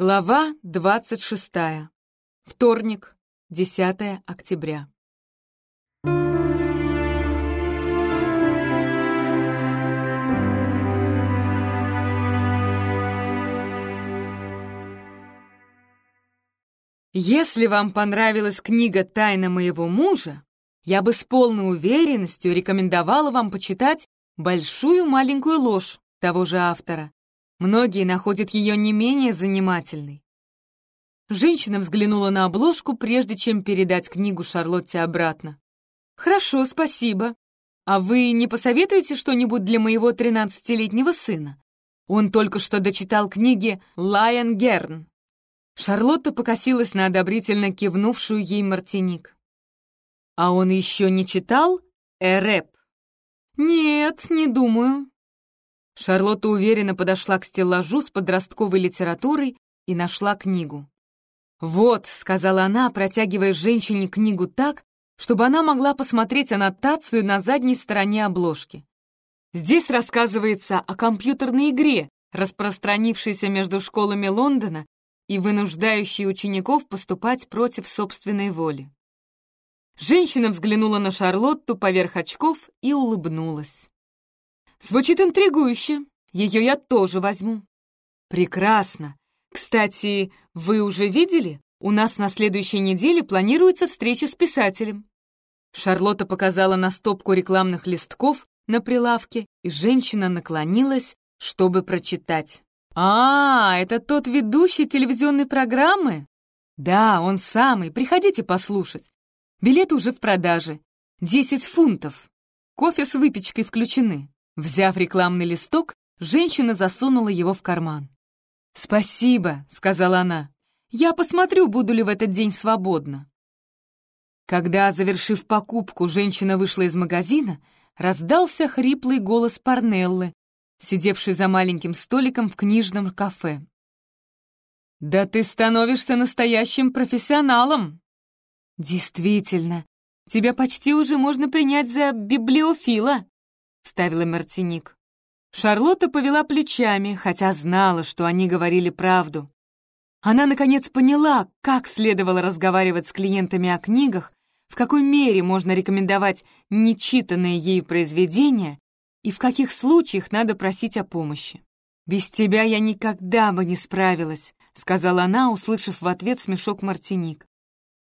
Глава 26. Вторник, 10 октября. Если вам понравилась книга «Тайна моего мужа», я бы с полной уверенностью рекомендовала вам почитать «Большую маленькую ложь» того же автора. Многие находят ее не менее занимательной. Женщина взглянула на обложку, прежде чем передать книгу Шарлотте обратно. «Хорошо, спасибо. А вы не посоветуете что-нибудь для моего тринадцатилетнего сына? Он только что дочитал книги «Лайон Герн». Шарлотта покосилась на одобрительно кивнувшую ей Мартиник. «А он еще не читал Эрэп?» «Нет, не думаю. Шарлотта уверенно подошла к стеллажу с подростковой литературой и нашла книгу. «Вот», — сказала она, протягивая женщине книгу так, чтобы она могла посмотреть аннотацию на задней стороне обложки. Здесь рассказывается о компьютерной игре, распространившейся между школами Лондона и вынуждающей учеников поступать против собственной воли. Женщина взглянула на Шарлотту поверх очков и улыбнулась. Звучит интригующе. Ее я тоже возьму. Прекрасно. Кстати, вы уже видели? У нас на следующей неделе планируется встреча с писателем. Шарлотта показала на стопку рекламных листков на прилавке, и женщина наклонилась, чтобы прочитать. «А, это тот ведущий телевизионной программы?» «Да, он самый. Приходите послушать. Билеты уже в продаже. Десять фунтов. Кофе с выпечкой включены. Взяв рекламный листок, женщина засунула его в карман. «Спасибо», — сказала она. «Я посмотрю, буду ли в этот день свободна». Когда, завершив покупку, женщина вышла из магазина, раздался хриплый голос Парнеллы, сидевший за маленьким столиком в книжном кафе. «Да ты становишься настоящим профессионалом!» «Действительно, тебя почти уже можно принять за библиофила!» Вставила Мартиник. Шарлотта повела плечами, хотя знала, что они говорили правду. Она, наконец, поняла, как следовало разговаривать с клиентами о книгах, в какой мере можно рекомендовать нечитанные ей произведения и в каких случаях надо просить о помощи. «Без тебя я никогда бы не справилась», — сказала она, услышав в ответ смешок Мартиник.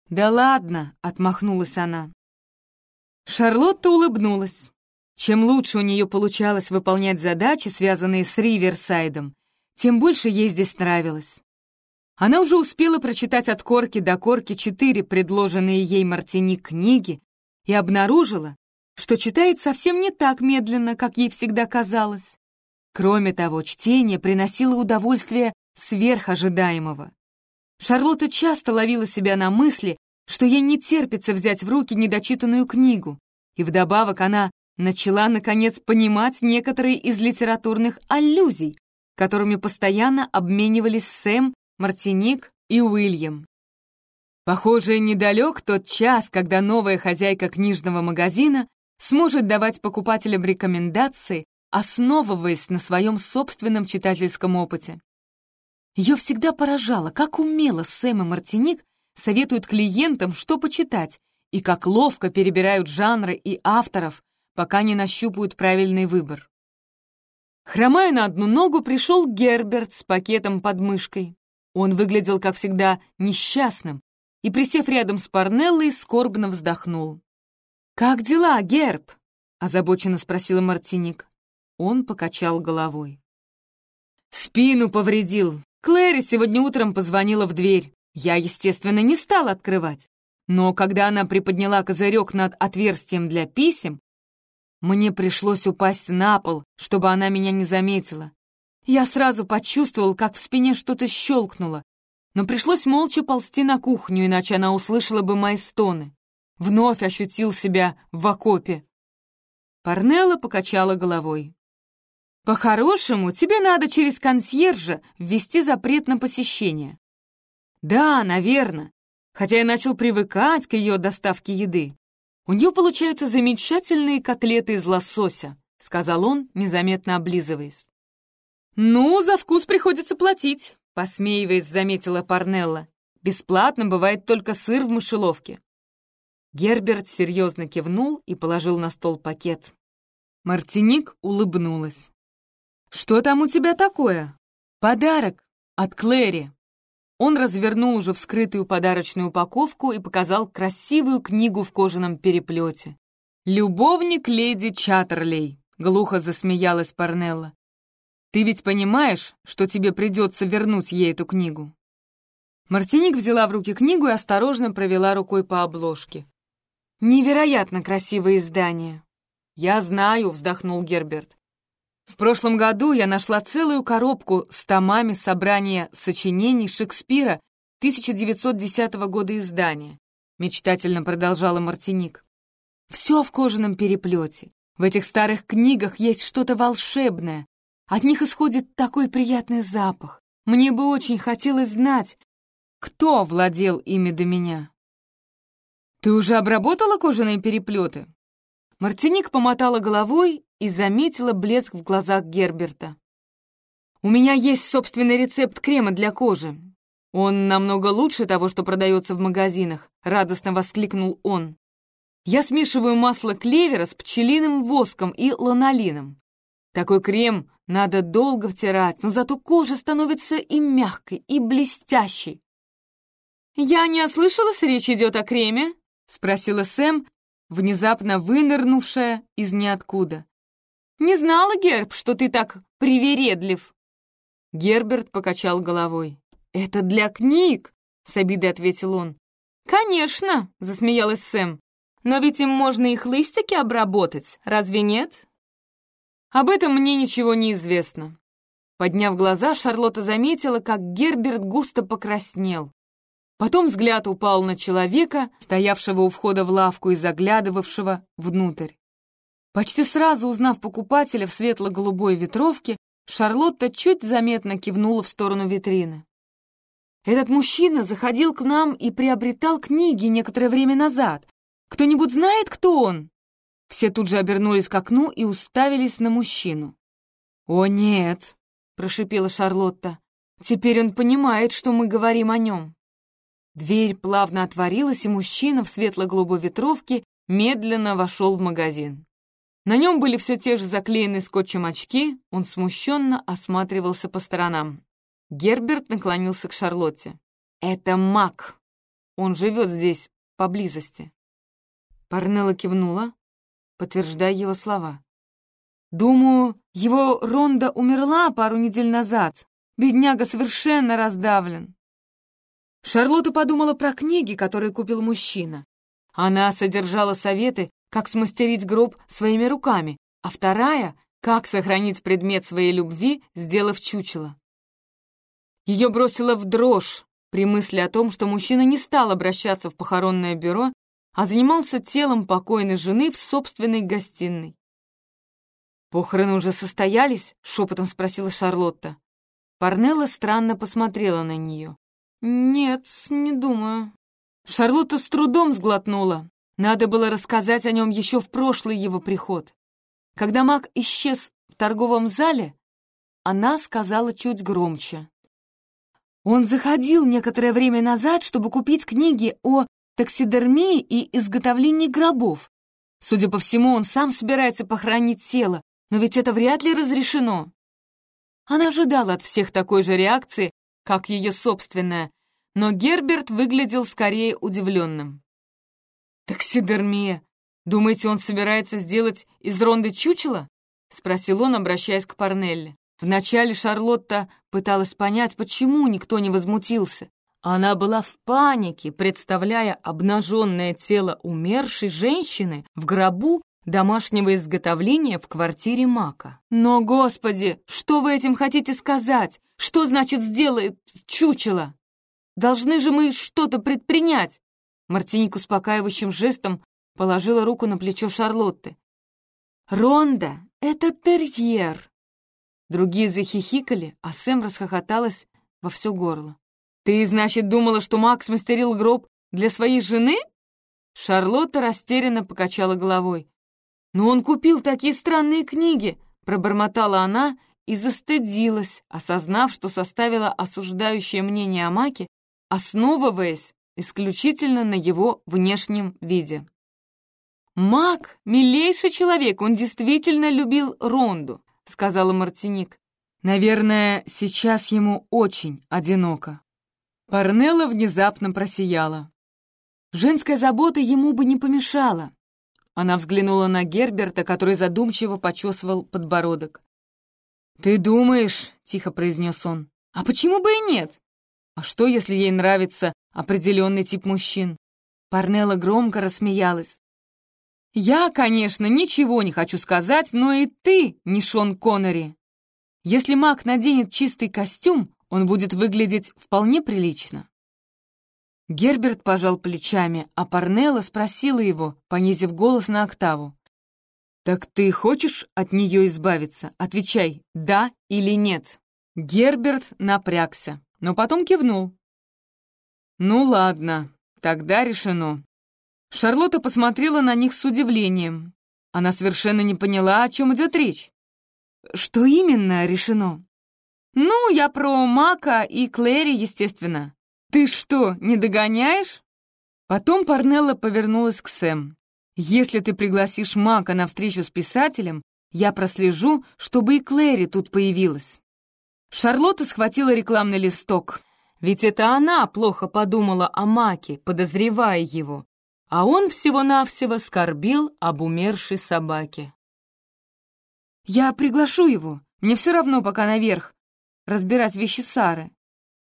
«Да ладно», — отмахнулась она. Шарлотта улыбнулась. Чем лучше у нее получалось выполнять задачи, связанные с Риверсайдом, тем больше ей здесь нравилось. Она уже успела прочитать от корки до корки четыре предложенные ей Мартини книги и обнаружила, что читает совсем не так медленно, как ей всегда казалось. Кроме того, чтение приносило удовольствие сверх ожидаемого. Шарлотта часто ловила себя на мысли, что ей не терпится взять в руки недочитанную книгу, и вдобавок она начала, наконец, понимать некоторые из литературных аллюзий, которыми постоянно обменивались Сэм, Мартиник и Уильям. Похоже, недалек тот час, когда новая хозяйка книжного магазина сможет давать покупателям рекомендации, основываясь на своем собственном читательском опыте. Ее всегда поражало, как умело Сэм и Мартиник советуют клиентам, что почитать, и как ловко перебирают жанры и авторов, пока не нащупают правильный выбор. Хромая на одну ногу, пришел Герберт с пакетом под мышкой. Он выглядел, как всегда, несчастным и, присев рядом с Парнеллой, скорбно вздохнул. «Как дела, Герб?» — озабоченно спросила Мартиник. Он покачал головой. «Спину повредил. Клэри сегодня утром позвонила в дверь. Я, естественно, не стал открывать. Но когда она приподняла козырек над отверстием для писем, мне пришлось упасть на пол, чтобы она меня не заметила. Я сразу почувствовал, как в спине что-то щелкнуло, но пришлось молча ползти на кухню, иначе она услышала бы мои стоны. Вновь ощутил себя в окопе. Парнелла покачала головой. «По-хорошему, тебе надо через консьержа ввести запрет на посещение». «Да, наверное, хотя я начал привыкать к ее доставке еды. «У нее получаются замечательные котлеты из лосося», — сказал он, незаметно облизываясь. «Ну, за вкус приходится платить. — посмеиваясь, заметила Парнелла. «Бесплатно бывает только сыр в мышеловке». Герберт серьезно кивнул и положил на стол пакет. Мартиник улыбнулась. «Что там у тебя такое?» «Подарок от Клэри». Он развернул уже вскрытую подарочную упаковку и показал красивую книгу в кожаном переплете. «Любовник леди Чаттерлей», — глухо засмеялась Парнелла. «Ты ведь понимаешь, что тебе придется вернуть ей эту книгу?» Мартиник взяла в руки книгу и осторожно провела рукой по обложке. «Невероятно красивое издание!» «Я знаю», — вздохнул Герберт. В прошлом году я нашла целую коробку с томами собрания сочинений Шекспира 1910 года издания. Мечтательно продолжала Мартиник. Все в кожаном переплете. В этих старых книгах есть что-то волшебное. От них исходит такой приятный запах. Мне бы очень хотелось знать, кто владел ими до меня. «Ты уже обработала кожаные переплеты?» Мартиник помотала головой и заметила блеск в глазах Герберта. «У меня есть собственный рецепт крема для кожи. Он намного лучше того, что продается в магазинах», — радостно воскликнул он. «Я смешиваю масло клевера с пчелиным воском и ланолином. Такой крем надо долго втирать, но зато кожа становится и мягкой, и блестящей». «Я не ослышалась, речь идет о креме?» — спросила Сэм, внезапно вынырнувшая из ниоткуда. Не знала, Герб, что ты так привередлив!» Герберт покачал головой. «Это для книг!» — с обидой ответил он. «Конечно!» — засмеялась Сэм. «Но ведь им можно и хлыстики обработать, разве нет?» «Об этом мне ничего не известно». Подняв глаза, Шарлотта заметила, как Герберт густо покраснел. Потом взгляд упал на человека, стоявшего у входа в лавку и заглядывавшего внутрь. Почти сразу узнав покупателя в светло-голубой ветровке, Шарлотта чуть заметно кивнула в сторону витрины. «Этот мужчина заходил к нам и приобретал книги некоторое время назад. Кто-нибудь знает, кто он?» Все тут же обернулись к окну и уставились на мужчину. «О, нет!» — прошипела Шарлотта. «Теперь он понимает, что мы говорим о нем». Дверь плавно отворилась, и мужчина в светло-голубой ветровке медленно вошел в магазин. На нем были все те же заклеенные скотчем очки, он смущенно осматривался по сторонам. Герберт наклонился к Шарлотте. «Это маг. Он живет здесь, поблизости». Парнелла кивнула, подтверждая его слова. «Думаю, его Ронда умерла пару недель назад. Бедняга совершенно раздавлен». Шарлотта подумала про книги, которые купил мужчина. Она содержала советы, как смастерить гроб своими руками, а вторая — как сохранить предмет своей любви, сделав чучело. Ее бросило в дрожь при мысли о том, что мужчина не стал обращаться в похоронное бюро, а занимался телом покойной жены в собственной гостиной. «Похороны уже состоялись?» — шепотом спросила Шарлотта. Парнелла странно посмотрела на нее. «Нет, не думаю». Шарлотта с трудом сглотнула. Надо было рассказать о нем еще в прошлый его приход. Когда маг исчез в торговом зале, она сказала чуть громче. Он заходил некоторое время назад, чтобы купить книги о таксидермии и изготовлении гробов. Судя по всему, он сам собирается похоронить тело, но ведь это вряд ли разрешено. Она ожидала от всех такой же реакции, как ее собственная, но Герберт выглядел скорее удивленным. «Таксидермия! Думаете, он собирается сделать из Ронды чучело?» — спросил он, обращаясь к Парнелли. Вначале Шарлотта пыталась понять, почему никто не возмутился. Она была в панике, представляя обнаженное тело умершей женщины в гробу домашнего изготовления в квартире Мака. «Но, Господи, что вы этим хотите сказать? Что значит сделает чучело? Должны же мы что-то предпринять!» Мартиник успокаивающим жестом положила руку на плечо Шарлотты. «Ронда, это терьер!» Другие захихикали, а Сэм расхохоталась во все горло. «Ты, значит, думала, что Макс мастерил гроб для своей жены?» Шарлотта растерянно покачала головой. «Но он купил такие странные книги!» пробормотала она и застыдилась, осознав, что составила осуждающее мнение о Маке, основываясь исключительно на его внешнем виде. «Мак — милейший человек, он действительно любил Ронду», — сказала Мартиник. «Наверное, сейчас ему очень одиноко». Парнелла внезапно просияла. Женская забота ему бы не помешала. Она взглянула на Герберта, который задумчиво почесывал подбородок. «Ты думаешь?» — тихо произнес он. «А почему бы и нет? А что, если ей нравится определенный тип мужчин?» Парнелла громко рассмеялась. «Я, конечно, ничего не хочу сказать, но и ты не Шон Коннери. Если маг наденет чистый костюм, он будет выглядеть вполне прилично». Герберт пожал плечами, а Парнелла спросила его, понизив голос на октаву. «Так ты хочешь от нее избавиться? Отвечай, да или нет». Герберт напрягся, но потом кивнул. «Ну ладно, тогда решено». Шарлотта посмотрела на них с удивлением. Она совершенно не поняла, о чем идет речь. «Что именно решено?» «Ну, я про Мака и Клэри, естественно. Ты что, не догоняешь?» Потом Парнелла повернулась к Сэм. «Если ты пригласишь Мака на встречу с писателем, я прослежу, чтобы и Клэри тут появилась». Шарлотта схватила рекламный листок. Ведь это она плохо подумала о Маке, подозревая его, а он всего-навсего скорбел об умершей собаке. «Я приглашу его, мне все равно пока наверх, разбирать вещи Сары».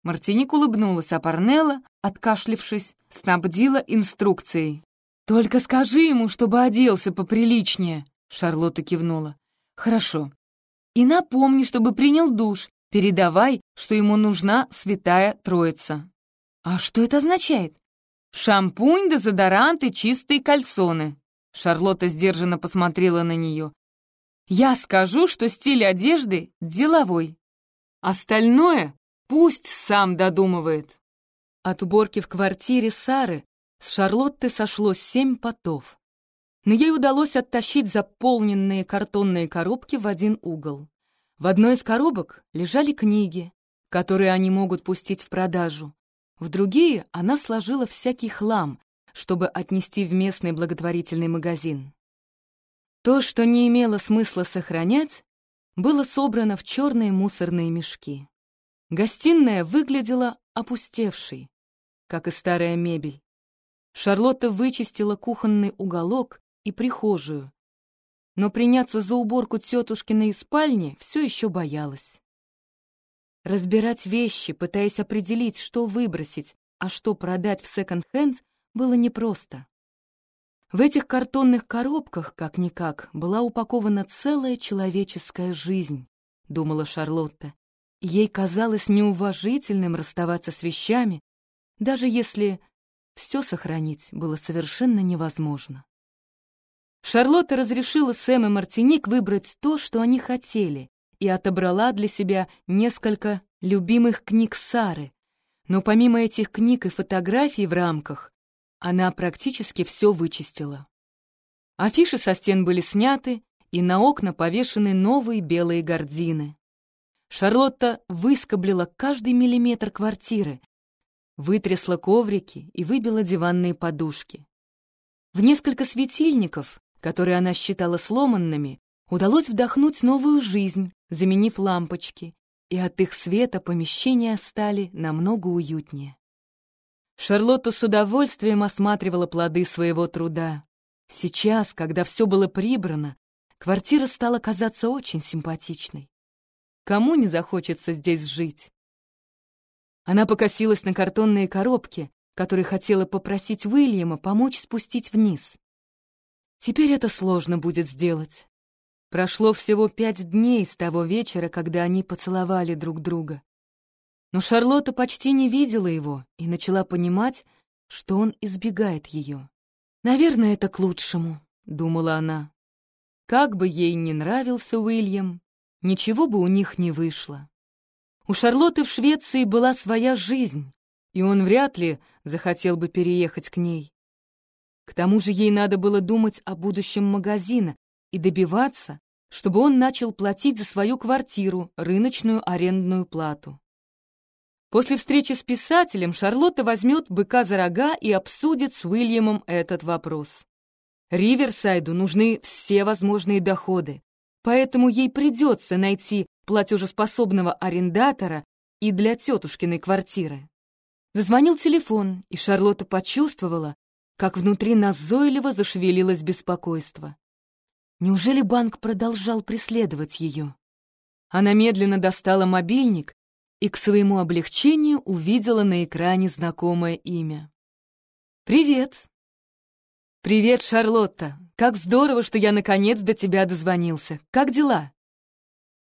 Мартиник улыбнулась, а Парнелла, откашлившись, снабдила инструкцией. «Только скажи ему, чтобы оделся поприличнее», — Шарлотта кивнула. «Хорошо. И напомни, чтобы принял душ, Передавай, что ему нужна святая троица». «А что это означает?» «Шампунь, дезодорант и чистые кальсоны». Шарлотта сдержанно посмотрела на нее. «Я скажу, что стиль одежды деловой. Остальное пусть сам додумывает». От уборки в квартире Сары с Шарлотты сошло семь потов. Но ей удалось оттащить заполненные картонные коробки в один угол. В одной из коробок лежали книги, которые они могут пустить в продажу. В другие она сложила всякий хлам, чтобы отнести в местный благотворительный магазин. То, что не имело смысла сохранять, было собрано в черные мусорные мешки. Гостиная выглядела опустевшей, как и старая мебель. Шарлотта вычистила кухонный уголок и прихожую, но приняться за уборку тетушкиной спальни все еще боялась. Разбирать вещи, пытаясь определить, что выбросить, а что продать в секонд-хенд, было непросто. В этих картонных коробках, как-никак, была упакована целая человеческая жизнь, думала Шарлотта. Ей казалось неуважительным расставаться с вещами, даже если все сохранить было совершенно невозможно. Шарлотта разрешила Сэм и Мартиник выбрать то, что они хотели, и отобрала для себя несколько любимых книг Сары. Но помимо этих книг и фотографий в рамках, она практически все вычистила. Афиши со стен были сняты, и на окна повешены новые белые гардины. Шарлотта выскоблила каждый миллиметр квартиры, вытрясла коврики и выбила диванные подушки. В несколько светильников которые она считала сломанными, удалось вдохнуть новую жизнь, заменив лампочки, и от их света помещения стали намного уютнее. Шарлотта с удовольствием осматривала плоды своего труда. Сейчас, когда все было прибрано, квартира стала казаться очень симпатичной. Кому не захочется здесь жить? Она покосилась на картонные коробки, которые хотела попросить Уильяма помочь спустить вниз. Теперь это сложно будет сделать. Прошло всего пять дней с того вечера, когда они поцеловали друг друга. Но Шарлотта почти не видела его и начала понимать, что он избегает ее. «Наверное, это к лучшему», — думала она. Как бы ей ни нравился Уильям, ничего бы у них не вышло. У Шарлотты в Швеции была своя жизнь, и он вряд ли захотел бы переехать к ней. К тому же ей надо было думать о будущем магазина и добиваться, чтобы он начал платить за свою квартиру рыночную арендную плату. После встречи с писателем Шарлотта возьмет быка за рога и обсудит с Уильямом этот вопрос. Риверсайду нужны все возможные доходы, поэтому ей придется найти платежеспособного арендатора и для тетушкиной квартиры. Зазвонил телефон, и Шарлотта почувствовала, как внутри назойливо зашевелилось беспокойство. Неужели банк продолжал преследовать ее? Она медленно достала мобильник и к своему облегчению увидела на экране знакомое имя. «Привет!» «Привет, Шарлотта! Как здорово, что я наконец до тебя дозвонился. Как дела?»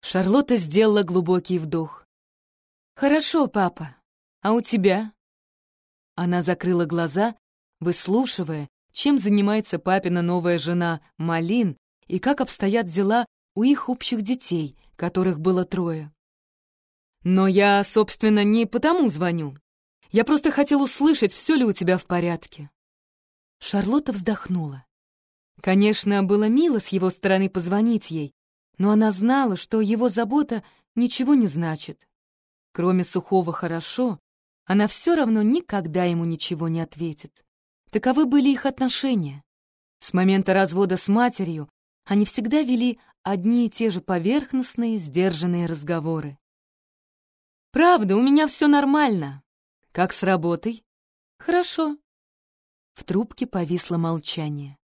Шарлотта сделала глубокий вдох. «Хорошо, папа. А у тебя?» Она закрыла глаза, выслушивая, чем занимается папина новая жена Малин и как обстоят дела у их общих детей, которых было трое. «Но я, собственно, не потому звоню. Я просто хотел услышать, все ли у тебя в порядке. Шарлотта вздохнула. Конечно, было мило с его стороны позвонить ей, но она знала, что его забота ничего не значит. Кроме сухого «хорошо», она все равно никогда ему ничего не ответит. Таковы были их отношения. С момента развода с матерью они всегда вели одни и те же поверхностные, сдержанные разговоры. «Правда, у меня все нормально. Как с работой?» «Хорошо. В трубке повисло молчание.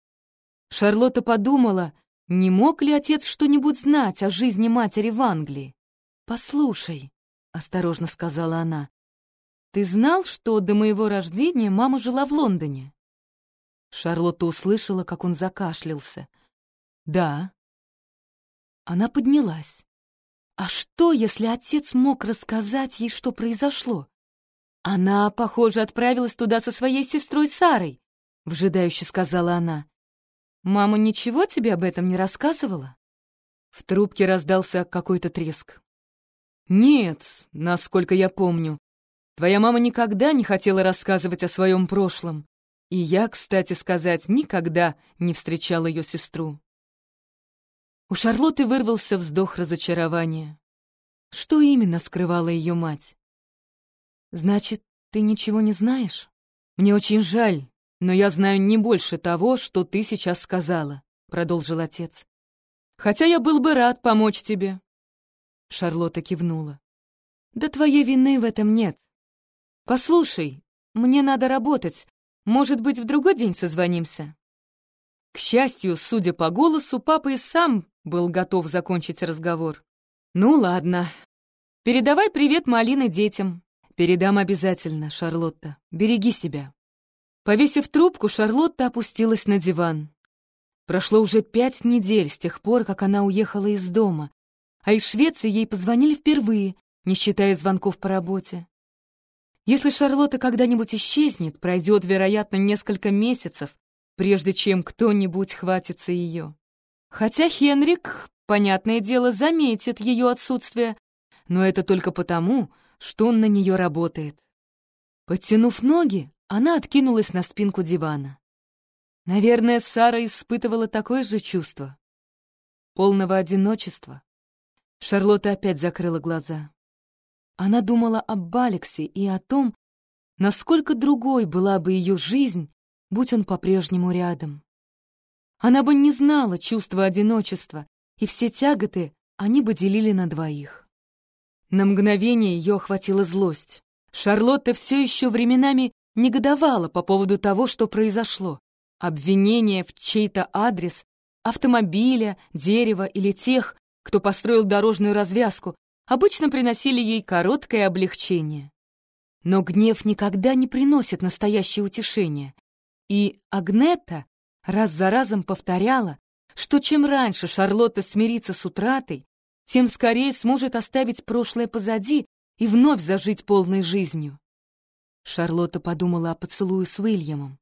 Шарлотта подумала, не мог ли отец что-нибудь знать о жизни матери в Англии. «Послушай», — осторожно сказала она, — «ты знал, что до моего рождения мама жила в Лондоне?» Шарлотта услышала, как он закашлялся. «Да». Она поднялась. А что, если отец мог рассказать ей, что произошло? Она, похоже, отправилась туда со своей сестрой Сарой, — вжидающе сказала она. «Мама ничего тебе об этом не рассказывала?» В трубке раздался какой-то треск. «Нет, насколько я помню. Твоя мама никогда не хотела рассказывать о своем прошлом. И я, кстати сказать, никогда не встречал ее сестру». У Шарлотты вырвался вздох разочарования. Что именно скрывала ее мать? «Значит, ты ничего не знаешь? Мне очень жаль, но я знаю не больше того, что ты сейчас сказала», — продолжил отец. «Хотя я был бы рад помочь тебе». Шарлотта кивнула. «Да твоей вины в этом нет. Послушай, мне надо работать. Может быть, в другой день созвонимся?» К счастью, судя по голосу, папа и сам был готов закончить разговор. «Ну ладно. Передавай привет Малины детям. «Передам обязательно, Шарлотта. Береги себя». Повесив трубку, Шарлотта опустилась на диван. Прошло уже пять недель с тех пор, как она уехала из дома, а из Швеции ей позвонили впервые, не считая звонков по работе. Если Шарлотта когда-нибудь исчезнет, пройдет, вероятно, несколько месяцев, прежде чем кто-нибудь хватится ее. Хотя Хенрик, понятное дело, заметит ее отсутствие, но это только потому, что он на нее работает. Подтянув ноги, она откинулась на спинку дивана. Наверное, Сара испытывала такое же чувство. Полного одиночества. Шарлотта опять закрыла глаза. Она думала об Алексе и о том, насколько другой была бы ее жизнь, будь он по-прежнему рядом. Она бы не знала чувства одиночества, и все тяготы они бы делили на двоих. На мгновение ее охватила злость. Шарлотта все еще временами негодовала по поводу того, что произошло. Обвинения в чей-то адрес, автомобиля, дерева или тех, кто построил дорожную развязку, обычно приносили ей короткое облегчение. Но гнев никогда не приносит настоящее утешение. И Агнета раз за разом повторяла, что чем раньше Шарлотта смирится с утратой, тем скорее сможет оставить прошлое позади и вновь зажить полной жизнью. Шарлотта подумала о поцелуе с Уильямом.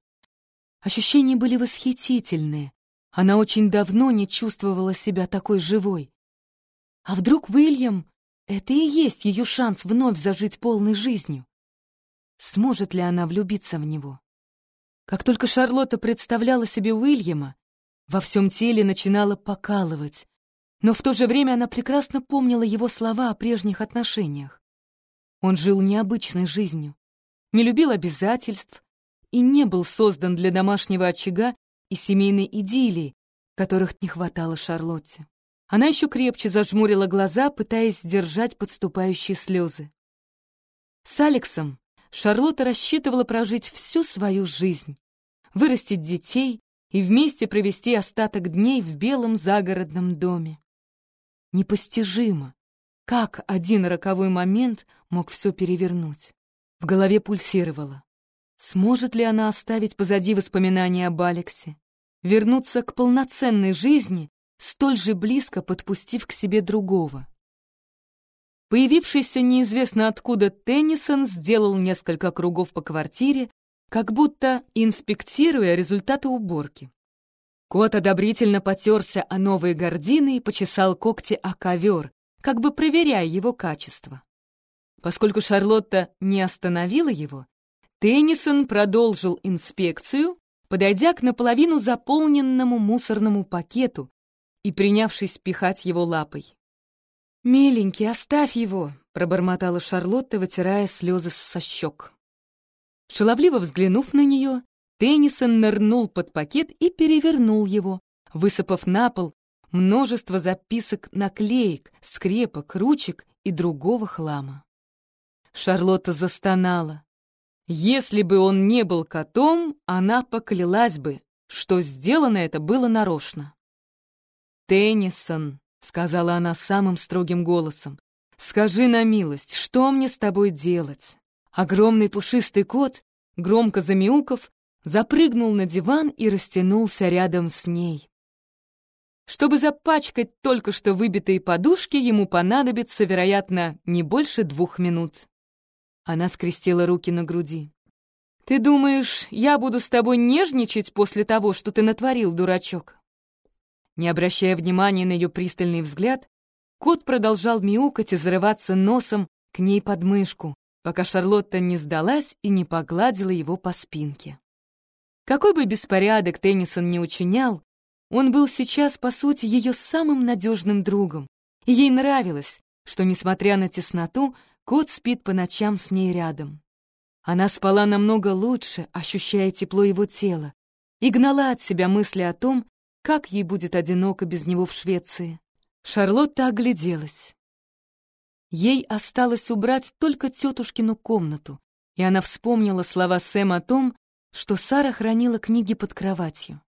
Ощущения были восхитительные. Она очень давно не чувствовала себя такой живой. А вдруг Уильям — это и есть ее шанс вновь зажить полной жизнью? Сможет ли она влюбиться в него? Как только Шарлотта представляла себе Уильяма, во всем теле начинало покалывать, но в то же время она прекрасно помнила его слова о прежних отношениях. Он жил необычной жизнью, не любил обязательств и не был создан для домашнего очага и семейной идиллии, которых не хватало Шарлотте. Она еще крепче зажмурила глаза, пытаясь сдержать подступающие слезы. С Алексом Шарлотта рассчитывала прожить всю свою жизнь, вырастить детей и вместе провести остаток дней в белом загородном доме. Непостижимо, как один роковой момент мог все перевернуть. В голове пульсировало. Сможет ли она оставить позади воспоминания об Алексе? Вернуться к полноценной жизни, столь же близко подпустив к себе другого? Появившийся неизвестно откуда Теннисон сделал несколько кругов по квартире, как будто инспектируя результаты уборки. Кот одобрительно потерся о новые гардины и почесал когти о ковер, как бы проверяя его качество. Поскольку Шарлотта не остановила его, Теннисон продолжил инспекцию, подойдя к наполовину заполненному мусорному пакету и принявшись пихать его лапой. «Миленький, оставь его!» — пробормотала Шарлотта, вытирая слезы со щек. Шаловливо взглянув на нее, Теннисон нырнул под пакет и перевернул его, высыпав на пол множество записок, наклеек, скрепок, ручек и другого хлама. Шарлотта застонала. Если бы он не был котом, она поклялась бы, что сделано это было нарочно. «Теннисон», — сказала она самым строгим голосом, — «скажи на милость, что мне с тобой делать?» Огромный пушистый кот, громко замяуков, запрыгнул на диван и растянулся рядом с ней. Чтобы запачкать только что выбитые подушки, ему понадобится, вероятно, не больше двух минут. Она скрестила руки на груди. «Ты думаешь, я буду с тобой нежничать после того, что ты натворил, дурачок?» Не обращая внимания на ее пристальный взгляд, кот продолжал мяукать и зарываться носом к ней под мышку, пока Шарлотта не сдалась и не погладила его по спинке. Какой бы беспорядок Теннисон не учинял, он был сейчас, по сути, ее самым надежным другом, и ей нравилось, что, несмотря на тесноту, кот спит по ночам с ней рядом. Она спала намного лучше, ощущая тепло его тела, и гнала от себя мысли о том, как ей будет одиноко без него в Швеции. Шарлотта огляделась. Ей осталось убрать только тетушкину комнату, и она вспомнила слова Сэма о том, что Сара хранила книги под кроватью.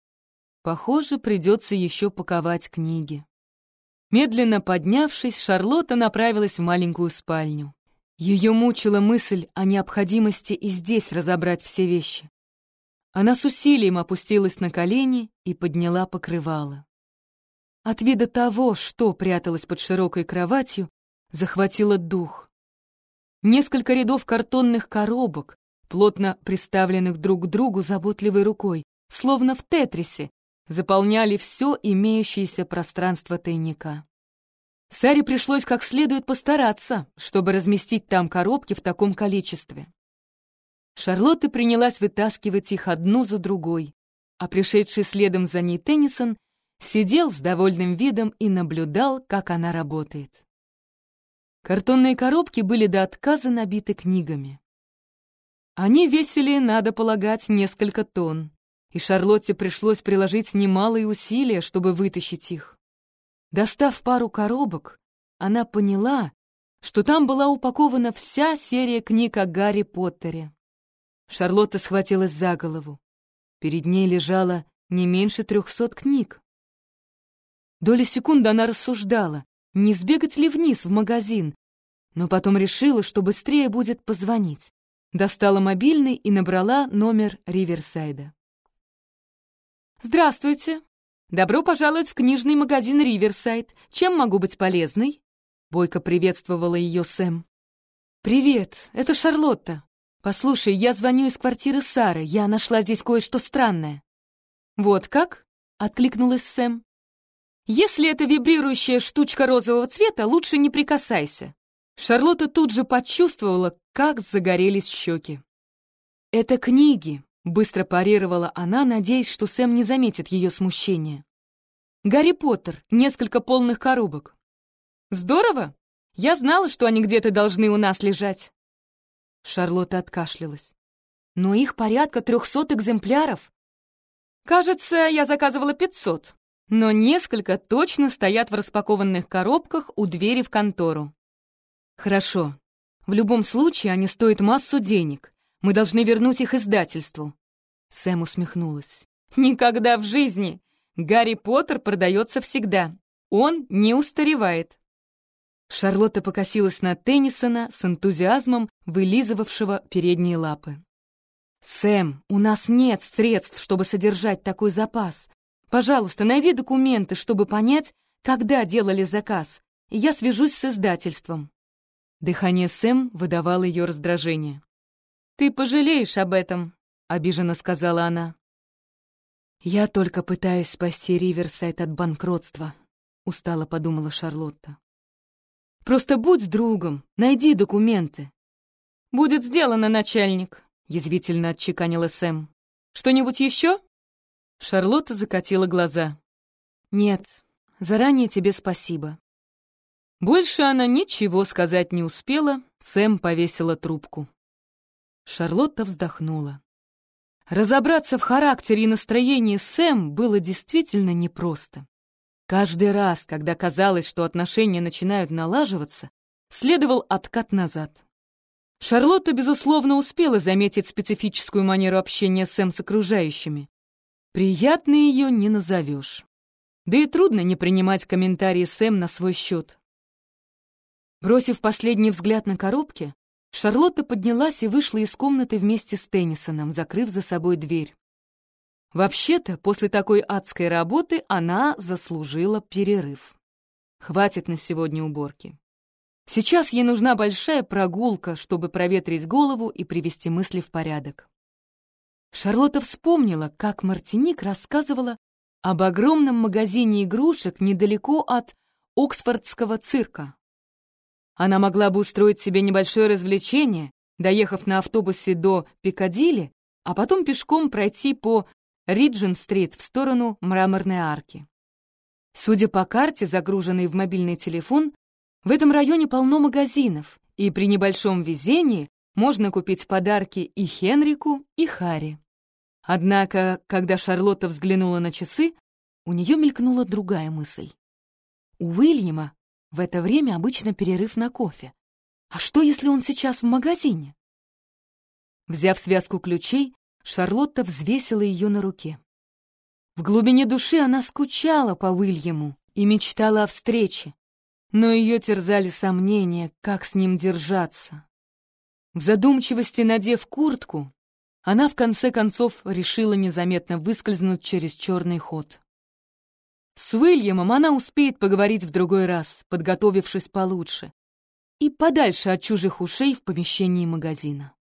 Похоже, придется еще паковать книги. Медленно поднявшись, Шарлотта направилась в маленькую спальню. Ее мучила мысль о необходимости и здесь разобрать все вещи. Она с усилием опустилась на колени и подняла покрывало. От вида того, что пряталось под широкой кроватью, захватило дух. Несколько рядов картонных коробок, плотно приставленных друг к другу заботливой рукой, словно в тетрисе, заполняли все имеющееся пространство тайника. Саре пришлось как следует постараться, чтобы разместить там коробки в таком количестве. Шарлотта принялась вытаскивать их одну за другой, а пришедший следом за ней Теннисон сидел с довольным видом и наблюдал, как она работает. Картонные коробки были до отказа набиты книгами. Они весили, надо полагать, несколько тонн, и Шарлотте пришлось приложить немалые усилия, чтобы вытащить их. Достав пару коробок, она поняла, что там была упакована вся серия книг о Гарри Поттере. Шарлотта схватилась за голову. Перед ней лежало не меньше трехсот книг. Доли секунды она рассуждала, не сбегать ли вниз в магазин, но потом решила, что быстрее будет позвонить. Достала мобильный и набрала номер Риверсайда. «Здравствуйте! Добро пожаловать в книжный магазин «Риверсайд». Чем могу быть полезной?» Бойко приветствовала ее Сэм. «Привет, это Шарлотта. Послушай, я звоню из квартиры Сары. Я нашла здесь кое-что странное». «Вот как?» — откликнулась Сэм. «Если это вибрирующая штучка розового цвета, лучше не прикасайся». Шарлотта тут же почувствовала, как загорелись щеки. «Это книги», Быстро парировала она, надеясь, что Сэм не заметит ее смущения. Гарри Поттер, несколько полных коробок. Здорово! Я знала, что они где-то должны у нас лежать. Шарлотта откашлялась. Но их порядка трехсот экземпляров. Кажется, я заказывала пятьсот, но несколько точно стоят в распакованных коробках у двери в контору. Хорошо. В любом случае они стоят массу денег. Мы должны вернуть их издательству. Сэм усмехнулась. Никогда в жизни. Гарри Поттер продается всегда. Он не устаревает. Шарлотта покосилась на Теннисона с энтузиазмом, вылизывавшего передние лапы. «Сэм, у нас нет средств, чтобы содержать такой запас. Пожалуйста, найди документы, чтобы понять, когда делали заказ, и я свяжусь с издательством». Дыхание Сэм выдавало ее раздражение. «Ты пожалеешь об этом», — обиженно сказала она. «Я только пытаюсь спасти Риверсайд от банкротства», — устало подумала Шарлотта. «Просто будь другом, найди документы». «Будет сделано, начальник», — язвительно отчеканила Сэм. «Что-нибудь еще?» Шарлотта закатила глаза. «Нет, заранее тебе спасибо». Больше она ничего сказать не успела, Сэм повесила трубку. Шарлотта вздохнула. Разобраться в характере и настроении Сэм было действительно непросто. Каждый раз, когда казалось, что отношения начинают налаживаться, следовал откат назад. Шарлотта, безусловно, успела заметить специфическую манеру общения Сэм с окружающими. Приятной ее не назовешь. Да и трудно не принимать комментарии Сэм на свой счет. Бросив последний взгляд на коробки, Шарлотта поднялась и вышла из комнаты вместе с Теннисоном, закрыв за собой дверь. Вообще-то, после такой адской работы она заслужила перерыв. Хватит на сегодня уборки. Сейчас ей нужна большая прогулка, чтобы проветрить голову и привести мысли в порядок. Шарлотта вспомнила, как Мартиник рассказывала об огромном магазине игрушек недалеко от Оксфордского цирка. Она могла бы устроить себе небольшое развлечение, доехав на автобусе до Пикадилли, а потом пешком пройти по Риджин-стрит в сторону Мраморной арки. Судя по карте, загруженной в мобильный телефон, в этом районе полно магазинов, и при небольшом везении можно купить подарки и Хенрику, и Харри. Однако, когда Шарлотта взглянула на часы, у нее мелькнула другая мысль. У Уильяма в это время обычно перерыв на кофе. А что, если он сейчас в магазине? Взяв связку ключей, Шарлотта взвесила ее на руке. В глубине души она скучала по Уильяму и мечтала о встрече, но ее терзали сомнения, как с ним держаться. В задумчивости надев куртку, она в конце концов решила незаметно выскользнуть через черный ход. С Уильямом она успеет поговорить в другой раз, подготовившись получше, и подальше от чужих ушей в помещении магазина.